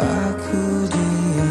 aku diam.